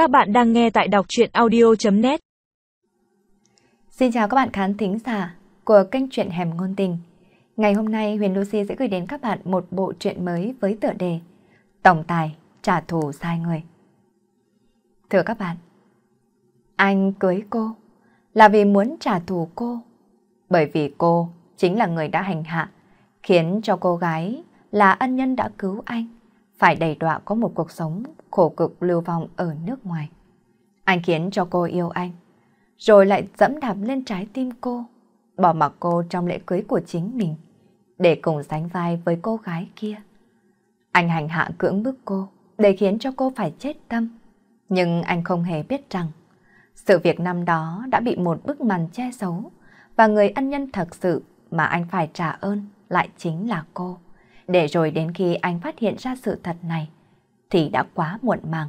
Các bạn đang nghe tại đọc truyện audio.net Xin chào các bạn khán thính giả của kênh truyện Hẻm Ngôn Tình. Ngày hôm nay Huyền Lucy sẽ gửi đến các bạn một bộ truyện mới với tựa đề Tổng tài trả thù sai người. Thưa các bạn, anh cưới cô là vì muốn trả thù cô. Bởi vì cô chính là người đã hành hạ, khiến cho cô gái là ân nhân đã cứu anh, phải đầy đọa có một cuộc sống khổ cực lưu vong ở nước ngoài. Anh khiến cho cô yêu anh, rồi lại dẫm đạp lên trái tim cô, bỏ mặc cô trong lễ cưới của chính mình, để cùng sánh vai với cô gái kia. Anh hành hạ cưỡng bức cô, để khiến cho cô phải chết tâm. Nhưng anh không hề biết rằng, sự việc năm đó đã bị một bức màn che giấu, và người ân nhân thật sự mà anh phải trả ơn lại chính là cô. Để rồi đến khi anh phát hiện ra sự thật này, thì đã quá muộn màng.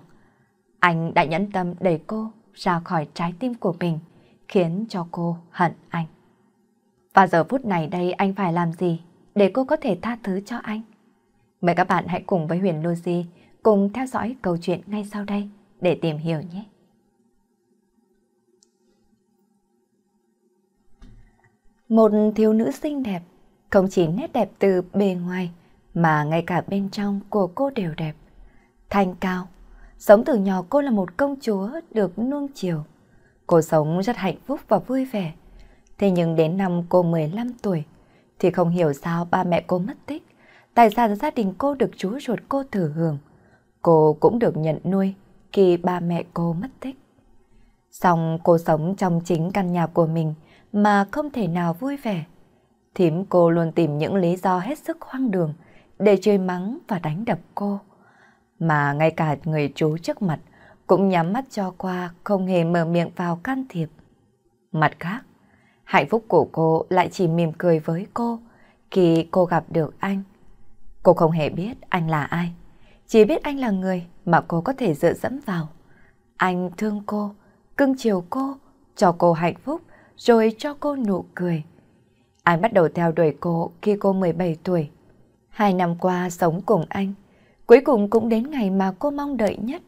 Anh đã nhẫn tâm đẩy cô ra khỏi trái tim của mình, khiến cho cô hận anh. Và giờ phút này đây anh phải làm gì để cô có thể tha thứ cho anh? Mời các bạn hãy cùng với Huyền Lucy cùng theo dõi câu chuyện ngay sau đây để tìm hiểu nhé. Một thiếu nữ xinh đẹp, không chỉ nét đẹp từ bề ngoài mà ngay cả bên trong của cô đều đẹp. Thanh cao, sống từ nhỏ cô là một công chúa được nuông chiều. Cô sống rất hạnh phúc và vui vẻ. Thế nhưng đến năm cô 15 tuổi, thì không hiểu sao ba mẹ cô mất tích. Tài sản gia đình cô được chú ruột cô thừa hưởng. Cô cũng được nhận nuôi khi ba mẹ cô mất tích. Xong cô sống trong chính căn nhà của mình mà không thể nào vui vẻ. Thím cô luôn tìm những lý do hết sức hoang đường để chơi mắng và đánh đập cô. Mà ngay cả người chú trước mặt cũng nhắm mắt cho qua không hề mở miệng vào can thiệp. Mặt khác, hạnh phúc của cô lại chỉ mỉm cười với cô khi cô gặp được anh. Cô không hề biết anh là ai, chỉ biết anh là người mà cô có thể dựa dẫm vào. Anh thương cô, cưng chiều cô, cho cô hạnh phúc, rồi cho cô nụ cười. Anh bắt đầu theo đuổi cô khi cô 17 tuổi. Hai năm qua sống cùng anh, cuối cùng cũng đến ngày mà cô mong đợi nhất.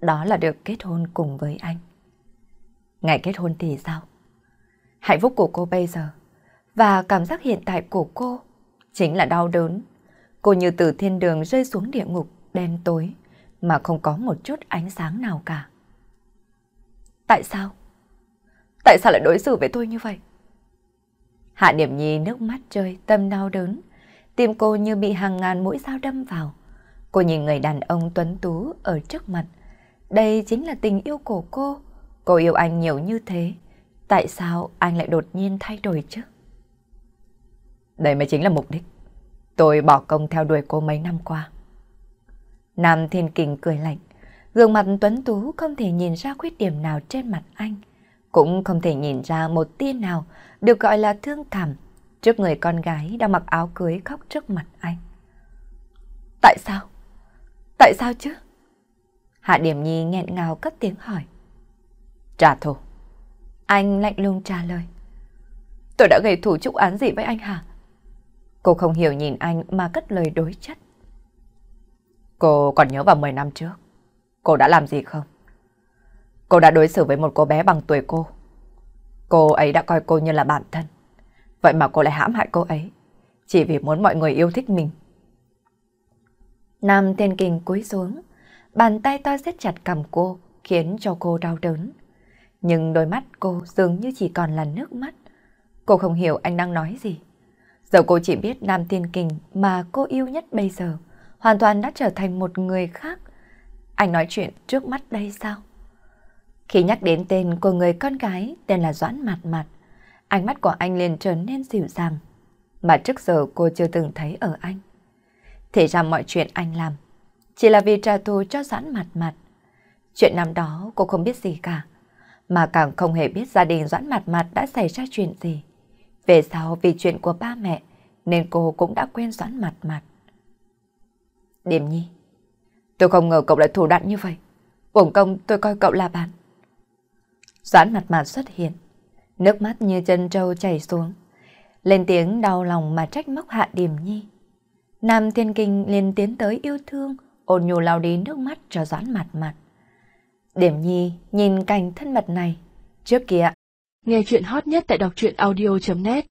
Đó là được kết hôn cùng với anh. Ngày kết hôn thì sao? Hạnh phúc của cô bây giờ và cảm giác hiện tại của cô chính là đau đớn. Cô như từ thiên đường rơi xuống địa ngục đen tối mà không có một chút ánh sáng nào cả. Tại sao? Tại sao lại đối xử với tôi như vậy? Hạ Điểm Nhi nước mắt rơi, tâm đau đớn. Tim cô như bị hàng ngàn mũi dao đâm vào. Cô nhìn người đàn ông tuấn tú ở trước mặt. Đây chính là tình yêu của cô. Cô yêu anh nhiều như thế. Tại sao anh lại đột nhiên thay đổi chứ? Đây mới chính là mục đích. Tôi bỏ công theo đuổi cô mấy năm qua. Nam Thiên Kình cười lạnh. Gương mặt tuấn tú không thể nhìn ra khuyết điểm nào trên mặt anh. Cũng không thể nhìn ra một tia nào được gọi là thương cảm trước người con gái đang mặc áo cưới khóc trước mặt anh. Tại sao? Tại sao chứ? Hạ Điểm Nhi nghẹn ngào cất tiếng hỏi. Trả thù. Anh lạnh lùng trả lời. Tôi đã gây thủ chúc án gì với anh hả? Cô không hiểu nhìn anh mà cất lời đối chất. Cô còn nhớ vào 10 năm trước, cô đã làm gì không? Cô đã đối xử với một cô bé bằng tuổi cô. Cô ấy đã coi cô như là bản thân. Vậy mà cô lại hãm hại cô ấy, chỉ vì muốn mọi người yêu thích mình. Nam Thiên Kình cúi xuống, bàn tay to siết chặt cầm cô, khiến cho cô đau đớn. Nhưng đôi mắt cô dường như chỉ còn là nước mắt. Cô không hiểu anh đang nói gì. Giờ cô chỉ biết Nam Thiên Kình mà cô yêu nhất bây giờ, hoàn toàn đã trở thành một người khác. Anh nói chuyện trước mắt đây sao? Khi nhắc đến tên của người con gái tên là Doãn Mạt Mạt, ánh mắt của anh liền trở nên dịu dàng, mà trước giờ cô chưa từng thấy ở anh. Thế ra mọi chuyện anh làm chỉ là vì trả thù cho Doãn Mặt Mặt. Chuyện năm đó cô không biết gì cả, mà càng không hề biết gia đình Doãn Mặt Mặt đã xảy ra chuyện gì. Về sau vì chuyện của ba mẹ nên cô cũng đã quen Doãn Mặt Mặt. Điểm nhi, tôi không ngờ cậu lại thủ đoạn như vậy. Uổng công tôi coi cậu là bạn. Doãn mặt mặt xuất hiện, nước mắt như chân trâu chảy xuống, lên tiếng đau lòng mà trách móc hạ điểm nhi. Nam Thiên Kinh liền tiến tới yêu thương, ôn nhu lau đi nước mắt cho Doãn mặt mặt. Điểm nhi nhìn cảnh thân mật này. Trước kia, Nghe chuyện hot nhất tại đọc truyện audio.net